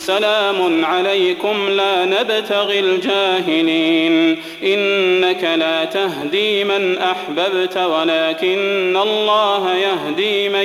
سلام عليكم لا نبتغي الجاهلين. إنك لا تهدي من أحببت ولكن الله يهدي من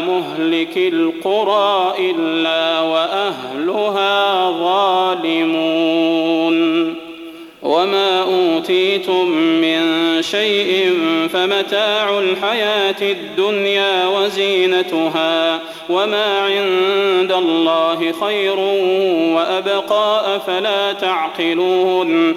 مهلك القرى إلا وأهلها ظالمون. وما أوتيتم من شيء فمتاع الحياة الدنيا وزينتها وما عند الله خير وأبقى أفلا تعقلون.